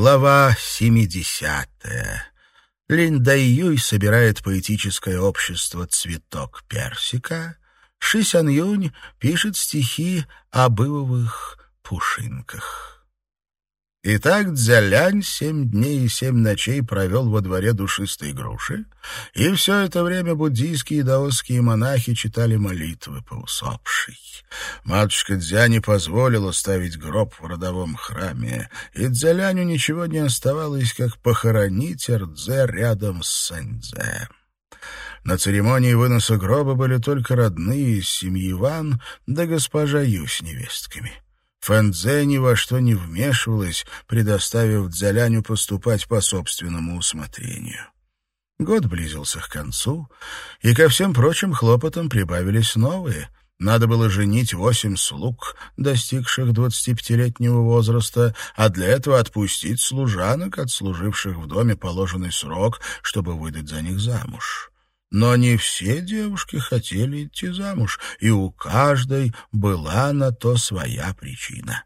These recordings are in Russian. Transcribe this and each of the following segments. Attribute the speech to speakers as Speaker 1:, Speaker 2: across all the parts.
Speaker 1: Глава 70. Линь Дай Юй собирает поэтическое общество «Цветок персика». Ши Сян Юнь пишет стихи об ивовых пушинках. Итак, Дзялянь семь дней и семь ночей провел во дворе душистой груши, и все это время буддийские и даосские монахи читали молитвы по усопшей. Матушка Дзя не позволила ставить гроб в родовом храме, и Дзяляню ничего не оставалось, как похоронить Эрдзе рядом с Сэньдзе. На церемонии выноса гроба были только родные из семьи Ван да госпожа Ю с невестками. Фэнзе ни во что не вмешивалась, предоставив Дзяляню поступать по собственному усмотрению. Год близился к концу, и ко всем прочим хлопотам прибавились новые. Надо было женить восемь слуг, достигших двадцатипятилетнего возраста, а для этого отпустить служанок, отслуживших в доме положенный срок, чтобы выдать за них замуж. Но не все девушки хотели идти замуж, и у каждой была на то своя причина.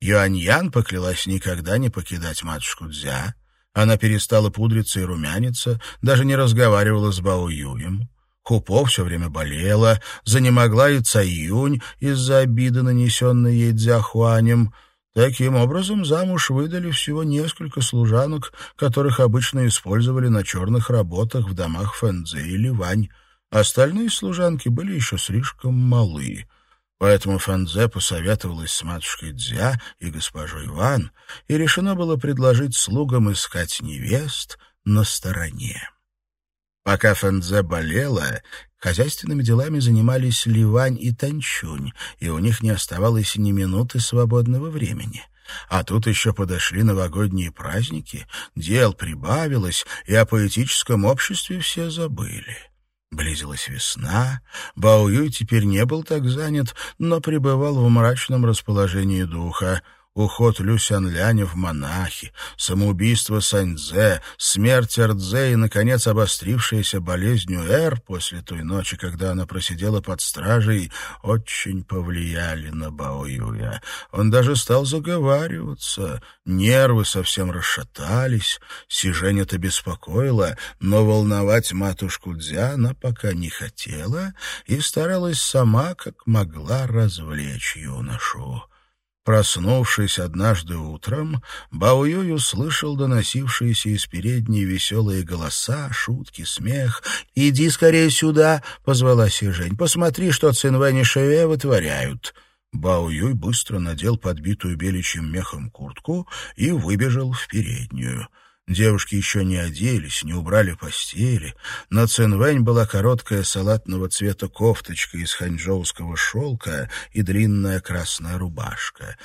Speaker 1: Юаньян поклялась никогда не покидать матушку Дзя. Она перестала пудриться и румяниться, даже не разговаривала с Бао Юем. Хупо все время болела, занемогла и Цаюнь из-за обиды, нанесенной ей Дзяхуанем. Таким образом, замуж выдали всего несколько служанок, которых обычно использовали на черных работах в домах Фэнзе или Вань. Остальные служанки были еще слишком малы. Поэтому Фэнзе посоветовалась с матушкой Дзя и госпожой Ван, и решено было предложить слугам искать невест на стороне. Пока Фэнзе болела, Хозяйственными делами занимались Ливань и Танчунь, и у них не оставалось ни минуты свободного времени. А тут еще подошли новогодние праздники, дел прибавилось, и о поэтическом обществе все забыли. Близилась весна, Баоюй теперь не был так занят, но пребывал в мрачном расположении духа — уход Люсянляня в монахи, самоубийство Саньзе, смерть Эрдзе и, наконец, обострившаяся болезнь Эр после той ночи, когда она просидела под стражей, очень повлияли на Баоюя. Он даже стал заговариваться, нервы совсем расшатались, Сижень это беспокоило, но волновать матушку Дзя она пока не хотела и старалась сама, как могла, развлечь юношу. Проснувшись однажды утром, Баоюй услышал доносившиеся из передней веселые голоса, шутки, смех. «Иди скорее сюда!» — позвала Сижень. «Посмотри, что Цинвэнь и Шеве вытворяют!» Баоюй быстро надел подбитую беличьим мехом куртку и выбежал в переднюю. Девушки еще не оделись, не убрали постели. На Цинвэнь была короткая салатного цвета кофточка из ханчжоуского шелка и длинная красная рубашка.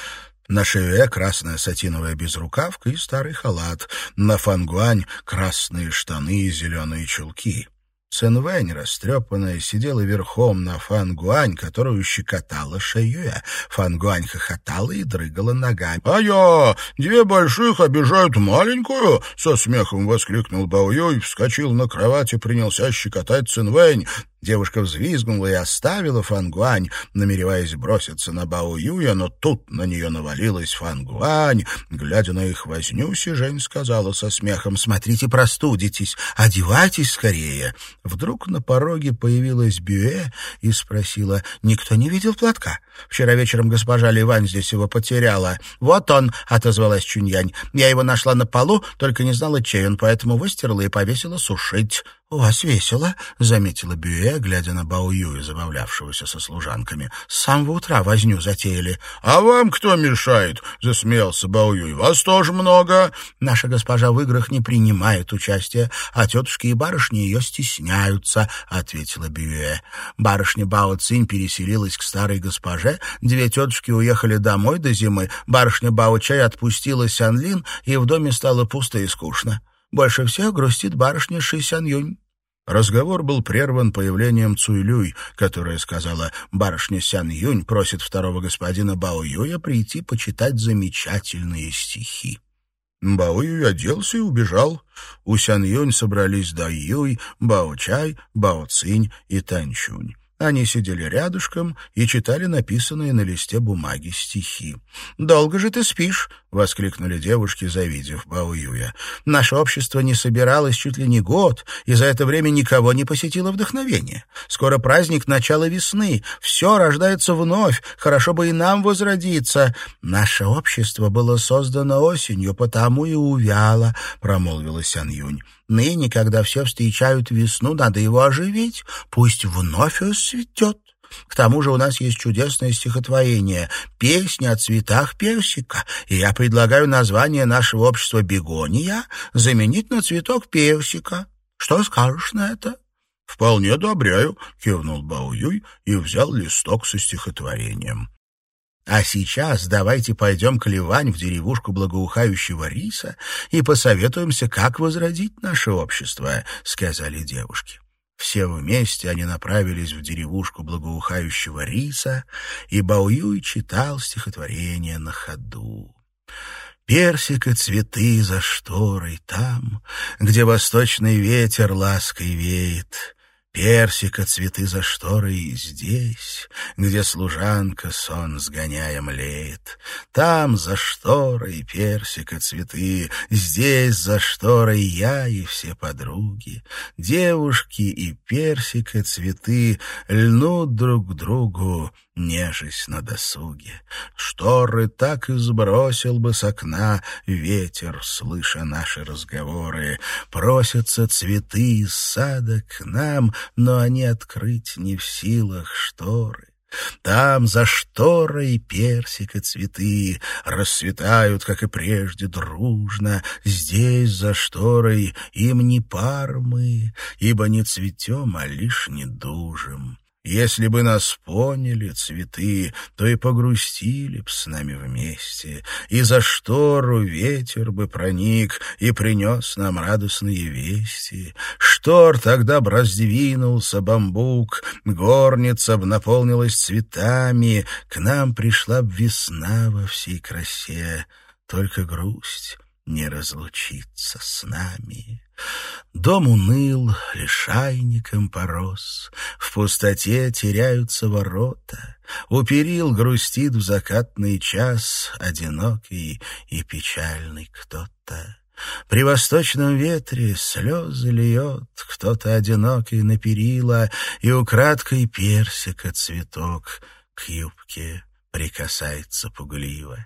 Speaker 1: На шее красная сатиновая безрукавка и старый халат. На фангуань красные штаны и зеленые чулки. Цинвэнь, растрепанная, сидела верхом на Фангуань, которую щекотала Шэюэ. Фангуань хохотала и дрыгала ногами. «А я! Две больших обижают маленькую!» — со смехом воскликнул Бао Юй, вскочил на кровать и принялся щекотать Цинвэнь. Девушка взвизгнула и оставила Фангуань, намереваясь броситься на Бао Юя, но тут на нее навалилась Фангуань. Глядя на их возню, Сижень сказала со смехом, «Смотрите, простудитесь, одевайтесь скорее». Вдруг на пороге появилась Бюэ и спросила, «Никто не видел платка? Вчера вечером госпожа Ливань здесь его потеряла». «Вот он», — отозвалась Чуньянь, «я его нашла на полу, только не знала, чей он, поэтому выстирала и повесила сушить». «У вас весело», — заметила Бюэ, глядя на Бао Юя, забавлявшегося со служанками. «С самого утра возню затеяли».
Speaker 2: «А вам кто мешает?» — засмеялся Бао Юй. «Вас тоже много».
Speaker 1: «Наша госпожа в играх не принимает участия, а тетушки и барышни ее стесняются», — ответила Бюэ. Барышня Бао Цинь переселилась к старой госпоже, две тетушки уехали домой до зимы, барышня Бао Чай отпустила Сянлин, и в доме стало пусто и скучно. Больше всех грустит барышня Ши Сян Юнь.
Speaker 2: Разговор был прерван появлением Цуйлюй, которая сказала, барышня Сян Юнь просит второго господина Бао Юя прийти почитать замечательные стихи. Бао Юй оделся и убежал. У Сян Юнь собрались Дай Юй, Бао Чай, Бао Цинь и Танчунь.
Speaker 1: Они сидели рядышком и читали написанные на листе бумаги стихи. «Долго же ты спишь?» — воскликнули девушки, завидев Баоюя. «Наше общество не собиралось чуть ли не год, и за это время никого не посетило вдохновение. Скоро праздник начала весны, все рождается вновь, хорошо бы и нам возродиться. Наше общество было создано осенью, потому и увяло», — промолвила Сян Юнь. Ныне, когда все встречают весну, надо его оживить, пусть вновь расцветет. К тому же у нас есть чудесное стихотворение «Песня о цветах персика», и я предлагаю название нашего общества «Бегония» заменить на цветок персика. Что скажешь на это?»
Speaker 2: «Вполне одобряю», — кивнул Баоюй и взял листок со стихотворением.
Speaker 1: А сейчас давайте пойдем к Ливань в деревушку благоухающего риса и посоветуемся, как возродить наше общество», — сказали девушки. Все вместе они направились в деревушку благоухающего риса, и Баоюй читал стихотворение на ходу. Персик и цветы за шторой там, где восточный ветер лаской веет, Персика цветы за шторой здесь, Где служанка сон сгоняя млеет. Там за шторой персика цветы, Здесь за шторой я и все подруги. Девушки и персика цветы Льнут друг к другу, нежесть на досуге. Шторы так и сбросил бы с окна ветер, слыша наши разговоры. Просятся цветы из сада к нам, но они открыть не в силах шторы. Там за шторой персика цветы расцветают, как и прежде, дружно. Здесь за шторой им не пар мы, ибо не цветем, а лишь недужим. Если бы нас поняли цветы, то и погрустили б с нами вместе, и за штору ветер бы проник и принес нам радостные вести. Штор тогда б раздвинулся бамбук, горница б наполнилась цветами, к нам пришла б весна во всей красе, только грусть не разлучиться с нами. Дом уныл, лишайником порос, В пустоте теряются ворота, У перил грустит в закатный час Одинокий и печальный кто-то. При восточном ветре слезы льет Кто-то одинокий на перила, И украдкой персика цветок К юбке прикасается пугливо.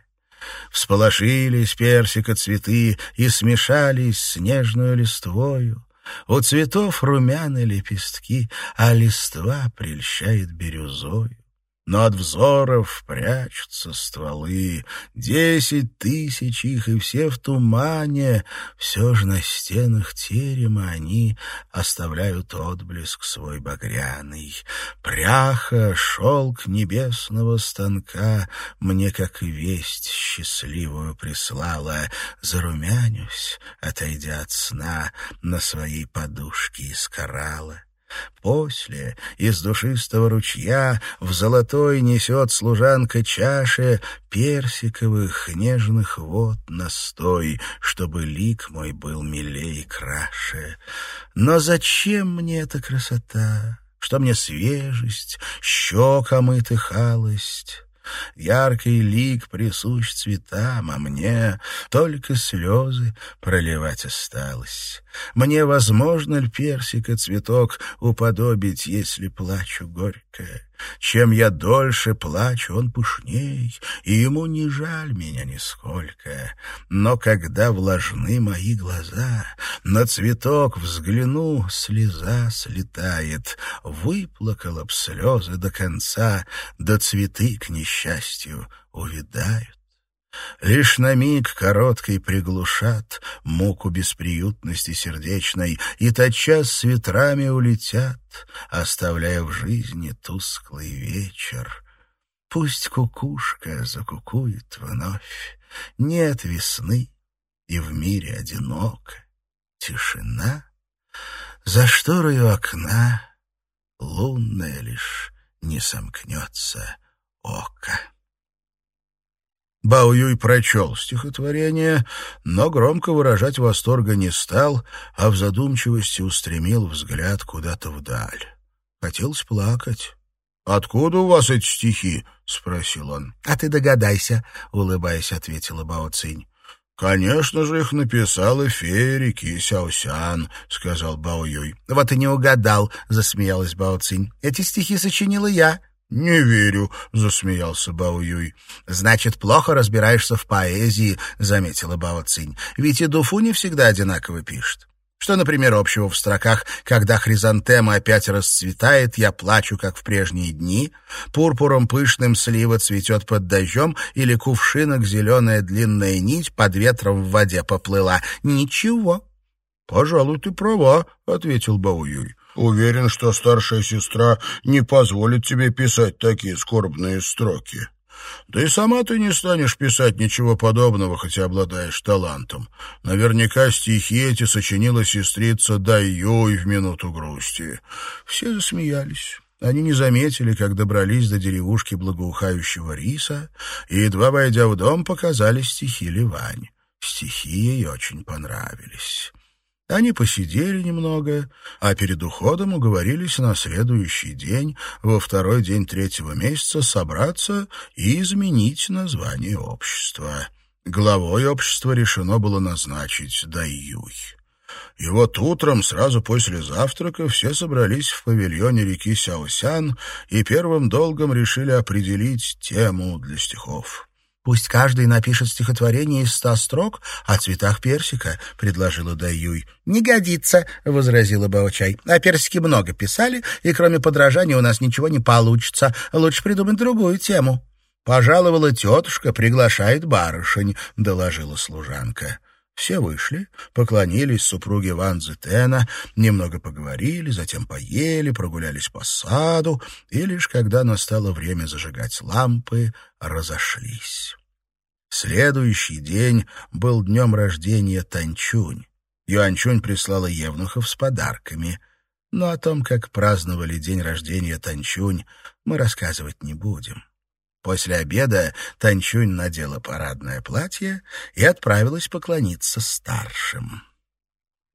Speaker 1: Всполошились персика цветы и смешались с нежную листвою. У цветов румяны лепестки, а листва прельщает бирюзою но от взоров прячутся стволы. Десять тысяч их, и все в тумане. Все же на стенах терема они оставляют отблеск свой багряный. Пряха, шелк небесного станка мне, как весть счастливую прислала. Зарумянюсь, отойдя от сна, на своей подушке из коралла. После из душистого ручья в золотой несет служанка чаши персиковых нежных вод настой, чтобы лик мой был милей и краше. Но зачем мне эта красота? Что мне свежесть, щек омытых алость? Яркий лик присущ цветам, а мне только слезы проливать осталось. Мне возможно ль персика цветок уподобить, если плачу горько? Чем я дольше плачу, он пушней, и ему не жаль меня нисколько. Но когда влажны мои глаза, на цветок взгляну, слеза слетает. Выплакала б слезы до конца, да цветы, к несчастью, увядают. Лишь на миг короткий приглушат Муку бесприютности сердечной, И тотчас с ветрами улетят, Оставляя в жизни тусклый вечер. Пусть кукушка закукует вновь, Нет весны, и в мире одиноко. Тишина, за шторою окна Лунная лишь не сомкнется око. Бао Юй прочел стихотворение, но громко выражать восторга не стал, а в задумчивости устремил взгляд куда-то вдаль. Хотелось плакать,
Speaker 2: «Откуда у вас эти стихи?» — спросил он.
Speaker 1: «А ты догадайся», — улыбаясь, ответила Бао Цинь.
Speaker 2: «Конечно же их написала фея реки Сяосян», — сказал Бао Юй.
Speaker 1: «Вот и не угадал», — засмеялась Бао Цинь. «Эти стихи сочинила я».
Speaker 2: «Не верю», — засмеялся Бао Юй.
Speaker 1: «Значит, плохо разбираешься в поэзии», — заметила Бао Цинь. «Ведь и Дуфу не всегда одинаково пишет. Что, например, общего в строках «Когда хризантема опять расцветает, я плачу, как в прежние дни», «Пурпуром пышным слива цветет под дождем» или «Кувшинок зеленая длинная нить под ветром в воде поплыла». Ничего.
Speaker 2: «Пожалуй, ты права», — ответил Бауюй. «Уверен, что старшая сестра не позволит тебе писать такие скорбные строки». Да и сама ты не станешь писать ничего подобного, хотя обладаешь талантом. Наверняка стихи эти сочинила сестрица Дайюй в минуту грусти. Все засмеялись. Они не заметили, как добрались до деревушки благоухающего риса, и, едва войдя в дом, показали стихи Ливань. Стихи ей очень понравились. Они посидели немного, а перед уходом уговорились на следующий день, во второй день третьего месяца, собраться и изменить название общества. Главой общества решено было назначить Дайюй. И вот утром, сразу после завтрака, все собрались в павильоне реки Сяосян и первым долгом решили определить тему для стихов.
Speaker 1: «Пусть каждый напишет стихотворение из ста строк о цветах персика», — предложила Даюй. «Не годится», — возразила Баочай. «А персики много писали, и кроме подражания у нас ничего не получится. Лучше придумать другую тему». «Пожаловала тетушка, приглашает барышень», — доложила служанка. Все вышли, поклонились супруге Ван Зетена, немного поговорили, затем поели, прогулялись по саду, и лишь когда настало время зажигать лампы, разошлись. Следующий день был днем рождения Танчунь. Юанчунь прислала евнухов с подарками. Но о том, как праздновали день рождения Танчунь, мы рассказывать не будем. После обеда Танчунь надела парадное платье и отправилась поклониться старшим.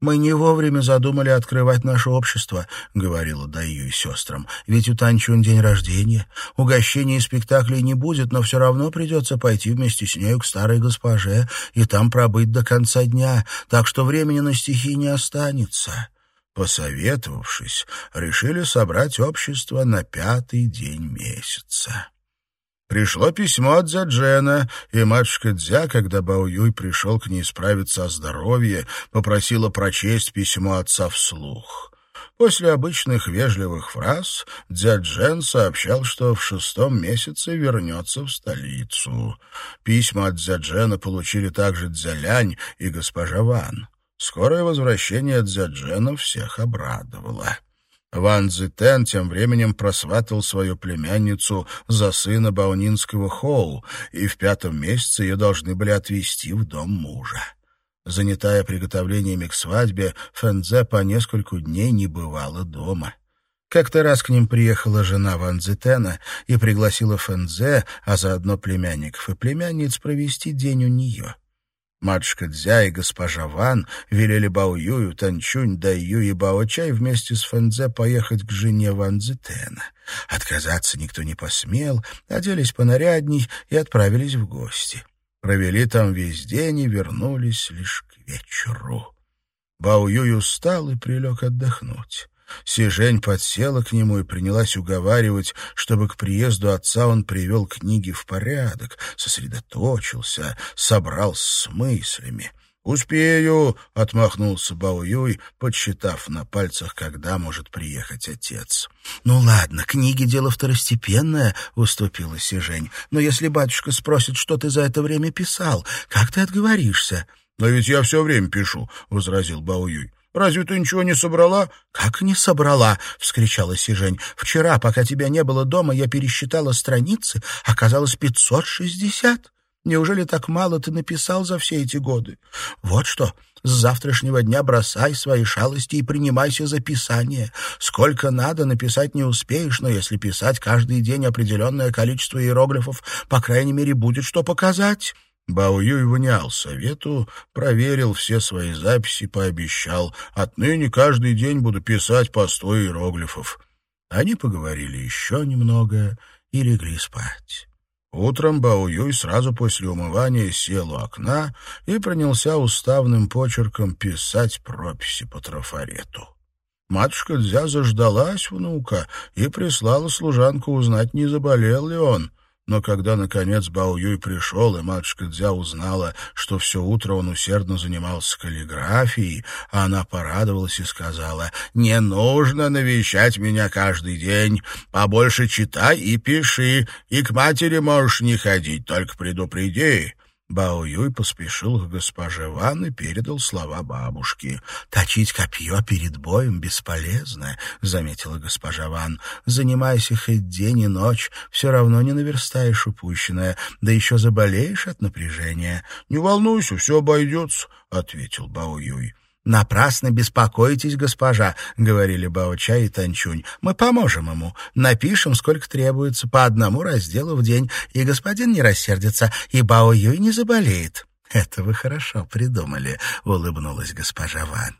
Speaker 1: «Мы не вовремя задумали открывать наше общество», — говорила Даю и сестрам. «Ведь у Танчунь день рождения. Угощений и спектаклей не будет, но все равно придется пойти вместе с нею к старой госпоже и там пробыть до конца дня, так что времени на стихи не останется». Посоветовавшись, решили собрать общество на пятый день месяца. Пришло письмо от Дзяджена, и матушка Дзя, когда Баоюй пришел к ней справиться о здоровье, попросила прочесть письмо отца вслух. После обычных вежливых фраз Дзяджен сообщал, что в шестом месяце вернется в столицу. Письма от Дзяджена получили также Дзялянь и госпожа Ван. Скорое возвращение Дзяджена всех обрадовало. Ван Цзитен тем временем просватал свою племянницу за сына Баунинского Хоу, и в пятом месяце ее должны были отвезти в дом мужа. Занятая приготовлениями к свадьбе, Фэнзе по нескольку дней не бывала дома. Как-то раз к ним приехала жена Ван Цзитена и пригласила Фэнзе, а заодно племянников и племянниц, провести день у нее. Матушка Дзя и госпожа Ван велели Бао Юю, Танчунь, Даю и Бао Чай вместе с Фэнзе поехать к жене Ван Цзетена. Отказаться никто не посмел, оделись понарядней и отправились в гости. Провели там весь день и вернулись лишь к вечеру. Бао Юй устал и прилег отдохнуть. Сижень подсела к нему и принялась уговаривать, чтобы к приезду отца он привел книги в порядок, сосредоточился, собрал с мыслями. «Успею!» — отмахнулся Бао Юй, подсчитав на пальцах, когда может приехать отец. «Ну ладно, книги — дело второстепенное», — уступила Сижень. «Но если батюшка спросит, что ты за это время писал, как ты отговоришься?» «Но ведь я все время пишу», — возразил Бао Юй. Разве ты ничего не собрала?» «Как не собрала?» — вскричала Сижень. «Вчера, пока тебя не было дома, я пересчитала страницы. Оказалось, пятьсот шестьдесят. Неужели так мало ты написал за все эти годы? Вот что, с завтрашнего дня бросай свои шалости и принимайся за писание. Сколько надо, написать не успеешь, но если писать каждый день определенное количество иероглифов, по крайней мере, будет что показать». Бао Юй внял совету, проверил все свои записи, пообещал. Отныне каждый день буду писать по сто иероглифов. Они поговорили еще немного и легли спать. Утром Бао Юй сразу после умывания сел у окна и принялся уставным почерком писать прописи по трафарету. Матушка Дзя заждалась внука и прислала служанку узнать, не заболел ли он. Но когда, наконец, Бао Юй пришел, и матушка Дзя узнала, что все утро он усердно занимался каллиграфией, она порадовалась и сказала, «Не нужно навещать меня каждый день. Побольше читай и пиши, и к матери можешь не ходить, только предупреди». Бао Юй поспешил к госпоже Ван и передал слова бабушки. «Точить копье перед боем бесполезно», — заметила госпожа Ван. «Занимайся хоть день и ночь, все равно не наверстаешь упущенное, да еще заболеешь от напряжения».
Speaker 2: «Не волнуйся, все обойдется», — ответил Бао Юй.
Speaker 1: «Напрасно беспокойтесь, госпожа», — говорили Баоча и Танчунь. «Мы поможем ему. Напишем, сколько требуется, по одному разделу в день, и господин не рассердится, и Бао Юй не заболеет». «Это вы хорошо придумали», — улыбнулась госпожа Ван.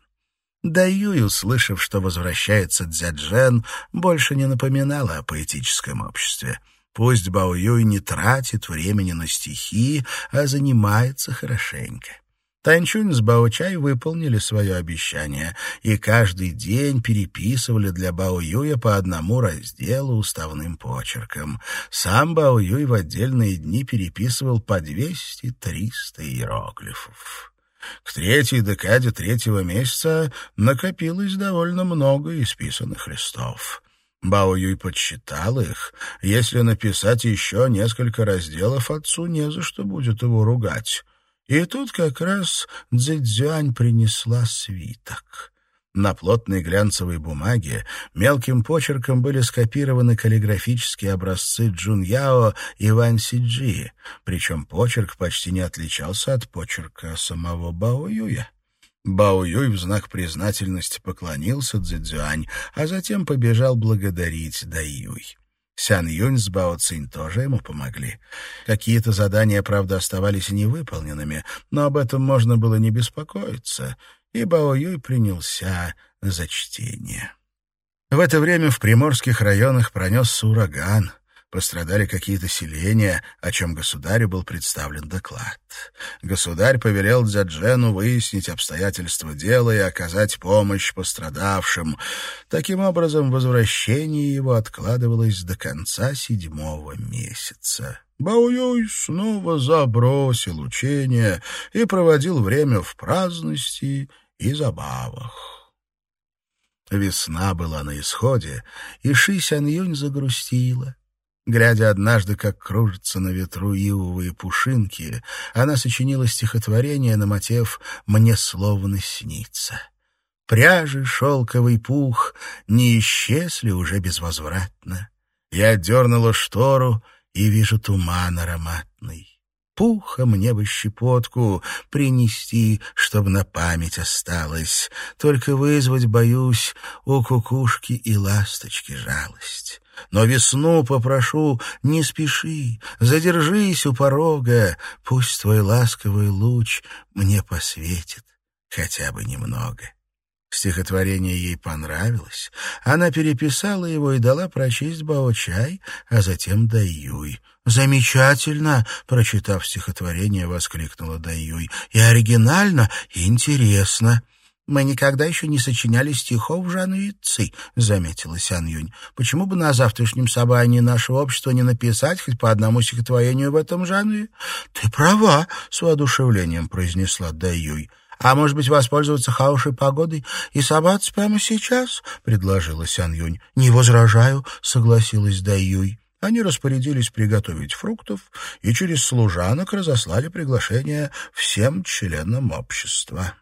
Speaker 1: Да Юй, услышав, что возвращается Дзяджен, больше не напоминала о поэтическом обществе. Пусть Бао Юй не тратит времени на стихи, а занимается хорошенько. Танчунь с Бао-Чай выполнили свое обещание и каждый день переписывали для Бао-Юя по одному разделу уставным почерком. Сам Бао-Юй в отдельные дни переписывал по 200-300 иероглифов. К третьей декаде третьего месяца накопилось довольно много исписанных листов. Бао Юй подсчитал их. Если написать еще несколько разделов, отцу не за что будет его ругать. И тут как раз Цзэцзюань принесла свиток. На плотной глянцевой бумаге мелким почерком были скопированы каллиграфические образцы Джуньяо и Ван Сиджи, причем почерк почти не отличался от почерка самого Бао Юя. Бао Юй в знак признательности поклонился Цзэцзюань, а затем побежал благодарить Дай Юй. Сян Юнь с Бао Цинь тоже ему помогли. Какие-то задания, правда, оставались невыполненными, но об этом можно было не беспокоиться, и Бао Юй принялся за чтение. В это время в приморских районах пронесся ураган пострадали какие-то селения, о чем государю был представлен доклад. Государь повелел Дзяджену выяснить обстоятельства дела и оказать помощь пострадавшим. Таким образом, возвращение его откладывалось до конца седьмого месяца. Баоюй снова забросил учение и проводил время в праздности и забавах. Весна была на исходе, и Ши Сян Юнь загрустила. Глядя однажды, как кружатся на ветру ивовые пушинки, она сочинила стихотворение на мотив «Мне словно снится». Пряжи, шелковый пух не исчезли уже безвозвратно. Я дернула штору и вижу туман ароматный. Пуха мне бы щепотку принести, чтобы на память осталось. Только вызвать боюсь у кукушки и ласточки жалость. Но весну попрошу, не спеши, задержись у порога, пусть твой ласковый луч мне посветит хотя бы немного. Стихотворение ей понравилось. Она переписала его и дала прочесть Бао-чай, а затем Даюй. «Замечательно!» — прочитав стихотворение, воскликнула Даюй. «И оригинально, и интересно!» «Мы никогда еще не сочиняли стихов в жанре ци», — заметила Сян Юнь. «Почему бы на завтрашнем собрании нашего общества не написать хоть по одному стихотворению в этом жанре?» «Ты права», — с воодушевлением произнесла Дай Юй. «А может быть, воспользоваться хорошей погодой и собраться прямо сейчас?» — предложила Сян Юнь. «Не возражаю», — согласилась Дай Юй. Они распорядились приготовить фруктов и через служанок разослали приглашение всем членам общества.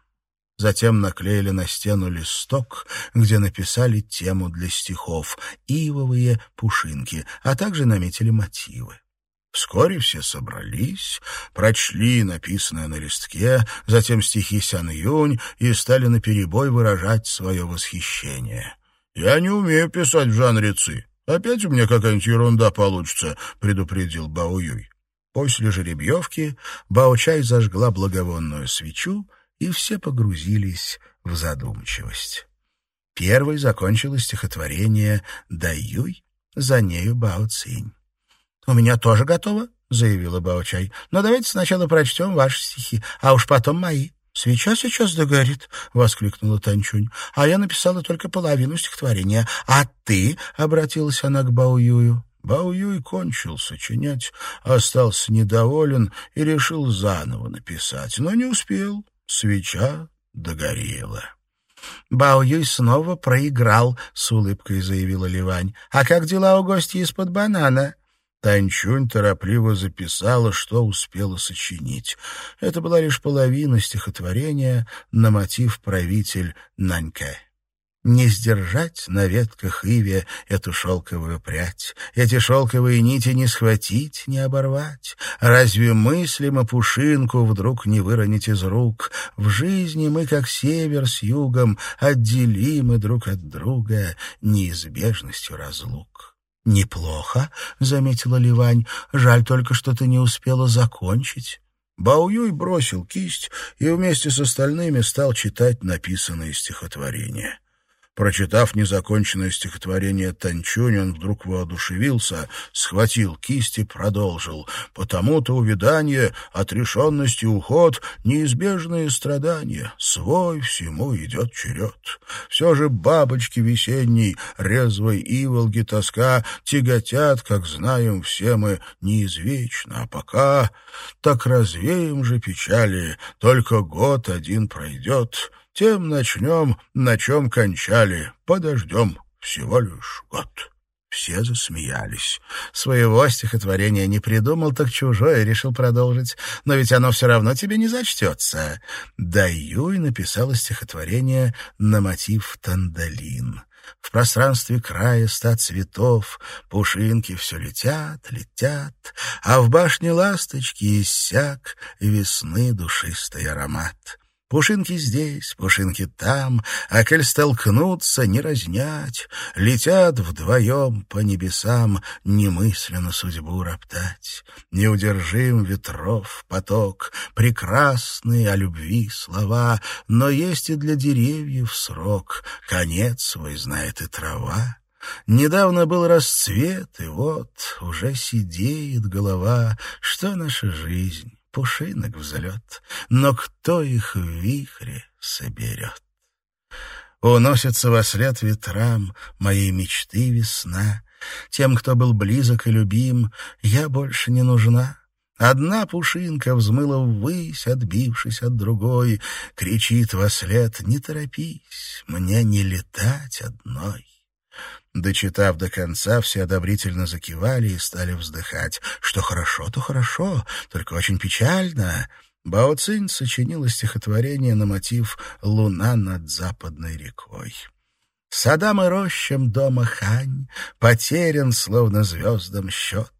Speaker 1: Затем наклеили на стену листок, где написали тему для стихов «Ивовые пушинки», а также наметили мотивы. Вскоре все собрались, прочли написанное на листке, затем стихи Сян Юнь и стали наперебой выражать свое восхищение. «Я не умею писать в жанре ци. Опять у меня какая-нибудь ерунда получится», — предупредил Бао Юй. После жеребьевки Бао Чай зажгла благовонную свечу и все погрузились в задумчивость. Первой закончилось стихотворение «Даюй», за нею Бао Цинь. «У меня тоже готово», — заявила Бао-чай. «Но давайте сначала прочтем ваши стихи, а уж потом мои». «Свеча сейчас догорит», — воскликнула Танчунь. «А я написала только половину стихотворения. А ты?» — обратилась она к Бао-Юю.
Speaker 2: Бао-Юй кончил сочинять, остался недоволен и решил заново написать, но не успел. Свеча догорела.
Speaker 1: Бао снова проиграл, — с улыбкой заявила Ливань. — А как дела у гостя из-под банана?
Speaker 2: Танчунь торопливо записала, что успела сочинить. Это была лишь половина стихотворения на мотив «Правитель Наньке».
Speaker 1: Не сдержать на ветках иве эту шелковую прядь, Эти шелковые нити не схватить, не оборвать. Разве мыслимо пушинку вдруг не выронить из рук? В жизни мы, как север с югом, Отделимы друг от друга неизбежностью разлук. «Неплохо», — заметила Ливань, — «жаль только, что ты не успела закончить».
Speaker 2: Баоюй бросил кисть и вместе с остальными стал читать написанные стихотворения. Прочитав незаконченное стихотворение Танчунь, он вдруг воодушевился, схватил кисть и продолжил. «Потому-то увядание, отрешенность и уход — неизбежные страдания. Свой всему идет черед. Все же бабочки весенней, резвой иволги тоска тяготят, как знаем все мы, неизвечно. А пока так развеем же печали, только год один пройдет» тем начнем, на чем кончали. Подождем всего лишь год». Все засмеялись.
Speaker 1: Своего стихотворения не придумал, так чужое решил продолжить. Но ведь оно все равно тебе не зачтется. Даюй написала стихотворение на мотив «Тандалин». В пространстве края ста цветов Пушинки все летят, летят, А в башне ласточки иссяк Весны душистый аромат. Пушинки здесь, пушинки там, а коль столкнуться, не разнять, Летят вдвоем по небесам, немысленно судьбу роптать. Неудержим ветров поток, прекрасные о любви слова, Но есть и для деревьев срок, конец свой знает и трава. Недавно был расцвет, и вот уже сидеет голова, что наша жизнь пушинок взлет, но кто их в вихре соберет? Уносится во след ветрам моей мечты весна. Тем, кто был близок и любим, я больше не нужна. Одна пушинка взмыла ввысь, отбившись от другой, кричит во след «Не торопись, мне не летать одной». Дочитав до конца, все одобрительно закивали и стали вздыхать. Что хорошо, то хорошо, только очень печально. Бао Цинь сочинила стихотворение на мотив «Луна над западной рекой». Садам и рощам дома Хань Потерян, словно звездам счет.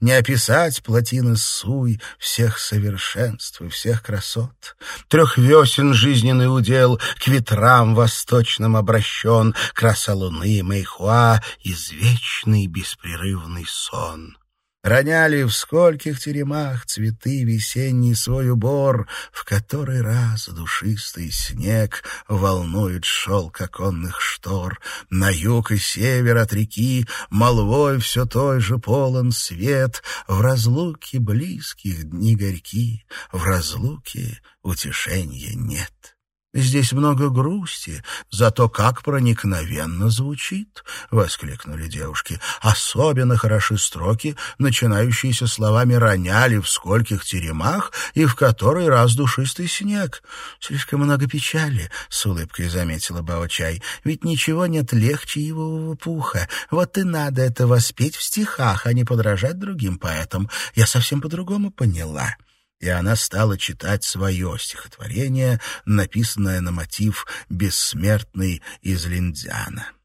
Speaker 1: Не описать плотины суй Всех совершенств и всех красот. Трех весен жизненный удел К ветрам восточным обращен, Краса луны Мэйхуа, Извечный беспрерывный сон. Роняли в скольких теремах цветы весенний свой убор, В который раз душистый снег волнует шелк оконных штор. На юг и север от реки молвой все той же полон свет, В разлуке близких дни горьки, в разлуке утешения нет. Здесь много грусти, зато как проникновенно звучит, — воскликнули девушки. Особенно хороши строки, начинающиеся словами «роняли в скольких теремах» и «в который раз душистый снег». Слишком много печали, — с улыбкой заметила Баочай. Ведь ничего нет легче его пуха. Вот и надо это воспеть в стихах, а не подражать другим поэтам. Я совсем по-другому поняла и она стала читать свое стихотворение, написанное на мотив «Бессмертный из Линдзяна».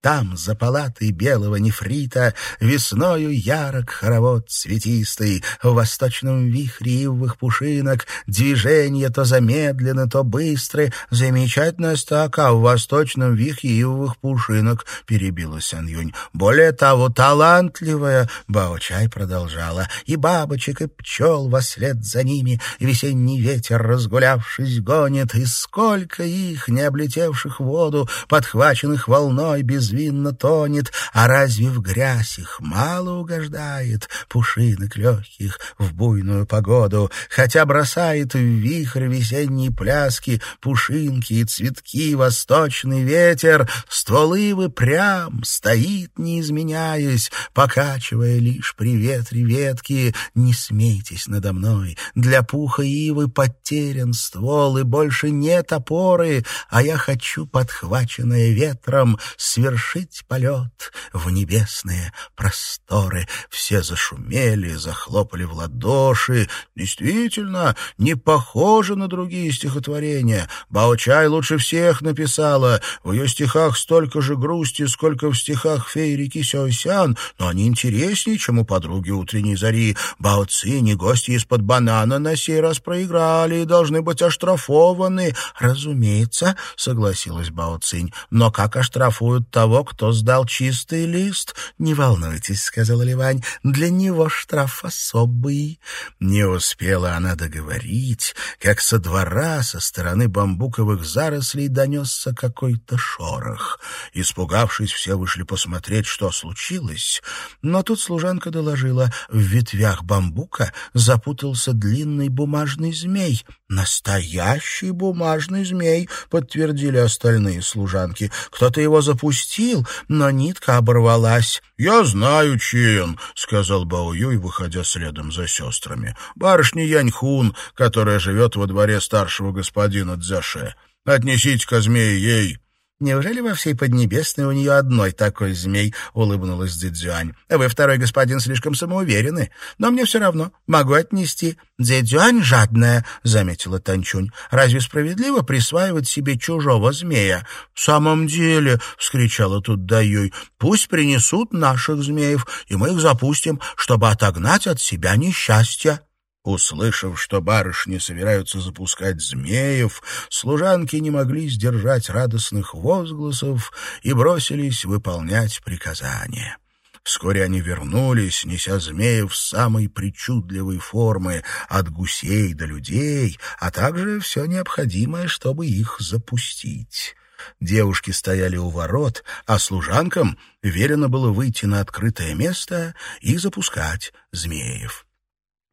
Speaker 1: Там, за палатой белого нефрита, Весною ярок хоровод цветистый, В восточном вихре ивовых пушинок Движения то замедлены, то быстры. Замечательная стака в восточном вихре ивовых пушинок, Перебила Сян-Юнь. Более того, талантливая, Бао-Чай продолжала, И бабочек, и пчел вслед за ними Весенний ветер, разгулявшись, гонит, И сколько их, не облетевших воду, Подхваченных волной без безвинно тонет, а разве в грязь их мало угождает пушинок легких в буйную погоду, хотя бросает в вихрь весенней пляски пушинки и цветки восточный ветер, стволы вы прям, стоит, не изменяясь, покачивая лишь при ветре ветки, не смейтесь надо мной, для пуха ивы потерян ствол, и больше нет опоры, а я хочу, подхваченная ветром, свершить совершить полет в небесные просторы. Все зашумели, захлопали в ладоши. Действительно, не похоже на другие стихотворения. Баочай лучше всех написала. В ее стихах столько же грусти, сколько в стихах феи реки Сяосян, но они интереснее, чем у подруги утренней зари. Бао Цинь гости из-под банана на сей раз проиграли и должны быть оштрафованы. Разумеется, согласилась Бао Цинь, но как оштрафуют того, того, кто сдал чистый лист. Не волнуйтесь, — сказала Ливань, — для него штраф особый. Не успела она договорить, как со двора, со стороны бамбуковых зарослей донесся какой-то шорох. Испугавшись, все вышли посмотреть, что случилось. Но тут служанка доложила, в ветвях бамбука запутался длинный бумажный змей. «Настоящий бумажный змей», — подтвердили остальные служанки. «Кто-то его запустил, схватил, но нитка оборвалась.
Speaker 2: «Я знаю, он», — сказал Бао Юй, выходя следом за сестрами. «Барышня Яньхун, которая живет во дворе старшего господина Дзяше. Отнесите-ка змеи ей».
Speaker 1: «Неужели во всей Поднебесной у нее одной такой змей?» — улыбнулась Дзидзюань. «Вы, второй господин, слишком самоуверены. Но мне все равно. Могу отнести». «Дзидзюань жадная», — заметила Танчунь. «Разве справедливо присваивать себе чужого змея?» «В самом деле», — вскричала тут Даюй, — «пусть принесут наших змеев, и мы их запустим, чтобы отогнать от себя несчастье».
Speaker 2: Услышав, что барышни собираются запускать змеев, служанки не могли сдержать радостных возгласов и бросились выполнять приказания. Вскоре они вернулись, неся змеев самой причудливой формы, от гусей до людей, а также все необходимое, чтобы их запустить. Девушки стояли у ворот, а служанкам велено было выйти на открытое место и запускать змеев.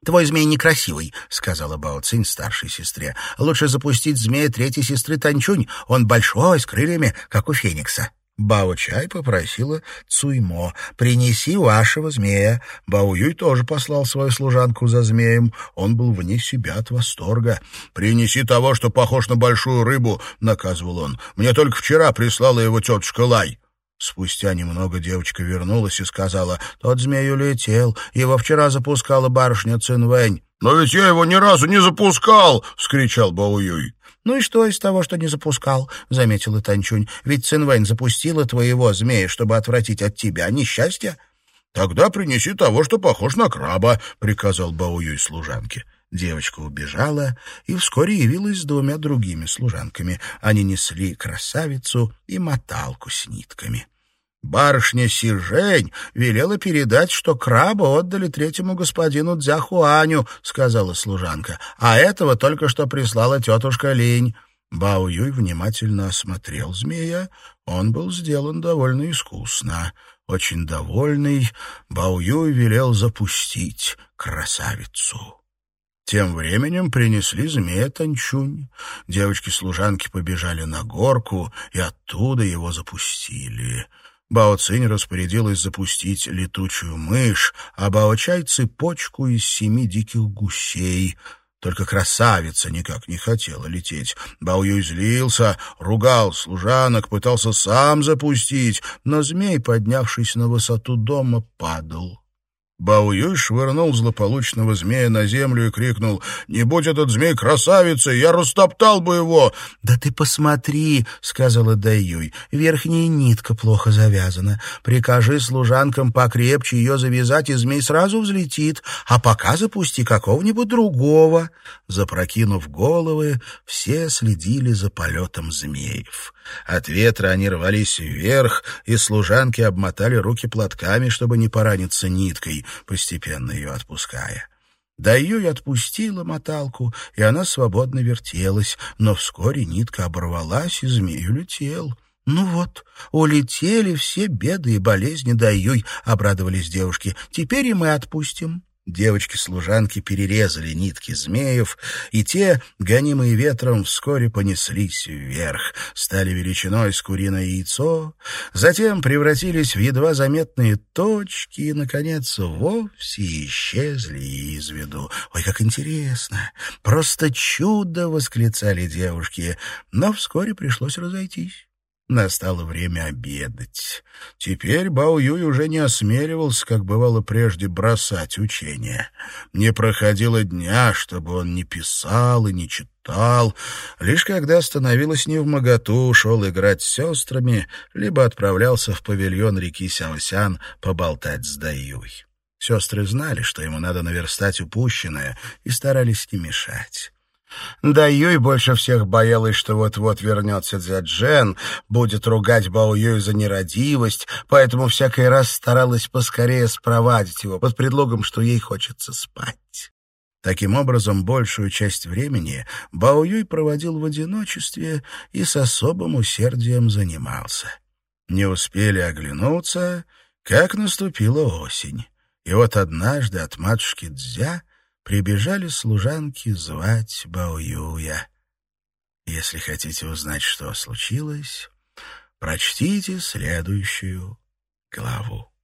Speaker 1: «Твой змей некрасивый», — сказала Бао Цинь старшей сестре. «Лучше запустить змея третьей сестры Танчунь. Он большой, с крыльями, как у феникса».
Speaker 2: Бао Чай попросила Цуймо, принеси вашего змея. Бао Юй тоже послал свою служанку за змеем. Он был вне себя от восторга. «Принеси того, что похож на большую рыбу», — наказывал он. «Мне только вчера прислала его тетушка Лай». Спустя немного девочка вернулась и сказала, «Тот змей улетел, его вчера запускала барышня Цинвэнь». «Но ведь я его ни разу не запускал!» — вскричал Баоюй.
Speaker 1: «Ну и что из того, что не запускал?» — заметила Танчунь. «Ведь Цинвэнь запустила твоего змея, чтобы отвратить от тебя несчастье».
Speaker 2: «Тогда принеси того, что похож на краба», — приказал Баоюй служанке.
Speaker 1: Девочка убежала и вскоре явилась с двумя другими служанками. Они несли красавицу и моталку с нитками. Барышня Сижень велела передать, что краба отдали третьему господину Дзяхуаню, — сказала служанка, — а этого только что прислала тетушка Линь. Бао Юй внимательно осмотрел змея. Он был сделан довольно искусно. Очень довольный, Бао Юй велел запустить красавицу. Тем временем принесли змея Танчунь. Девочки-служанки побежали на горку и оттуда его запустили. Бао Цинь распорядилась запустить летучую мышь, а Бао Чай — цепочку из семи диких гусей. Только красавица никак не хотела лететь. Бао Юй злился, ругал служанок, пытался сам запустить, но змей, поднявшись на высоту дома, падал.
Speaker 2: Баоюй швырнул злополучного змея на землю и крикнул «Не будь этот змей красавицей, я растоптал бы его!»
Speaker 1: «Да ты посмотри!» — сказала Даюй. «Верхняя нитка плохо завязана. Прикажи служанкам покрепче ее завязать, и змей сразу взлетит, а пока запусти какого-нибудь другого». Запрокинув головы, все следили за полетом змеев. От ветра они рвались вверх, и служанки обмотали руки платками, чтобы не пораниться ниткой, постепенно ее отпуская. Даюй отпустила моталку, и она свободно вертелась, но вскоре нитка оборвалась, и змею летел. «Ну вот, улетели все беды и болезни Даюй», — обрадовались девушки. «Теперь и мы отпустим». Девочки-служанки перерезали нитки змеев, и те, гонимые ветром, вскоре понеслись вверх, стали величиной с куриное яйцо, затем превратились в едва заметные точки и, наконец, вовсе исчезли из виду. «Ой, как интересно! Просто чудо!» — восклицали девушки, но вскоре пришлось разойтись. Настало время обедать. Теперь Бао Юй уже не осмеливался, как бывало прежде, бросать учение. Не проходило дня, чтобы он не писал и не читал. Лишь когда становилось не в моготу, шел играть с сестрами, либо отправлялся в павильон реки Сяосян поболтать с Даюй. Сестры знали, что ему надо наверстать упущенное, и старались не мешать. Да Юй больше всех боялась, что вот-вот вернется Дзяджен, будет ругать Бао Юй за нерадивость, поэтому всякий раз старалась поскорее спровадить его под предлогом, что ей хочется спать. Таким образом, большую часть времени Бао Юй проводил в одиночестве и с особым усердием занимался. Не успели оглянуться, как наступила осень. И вот однажды от матушки Дзя прибежали служанки звать Баоюя. Если хотите узнать, что случилось, прочтите следующую главу.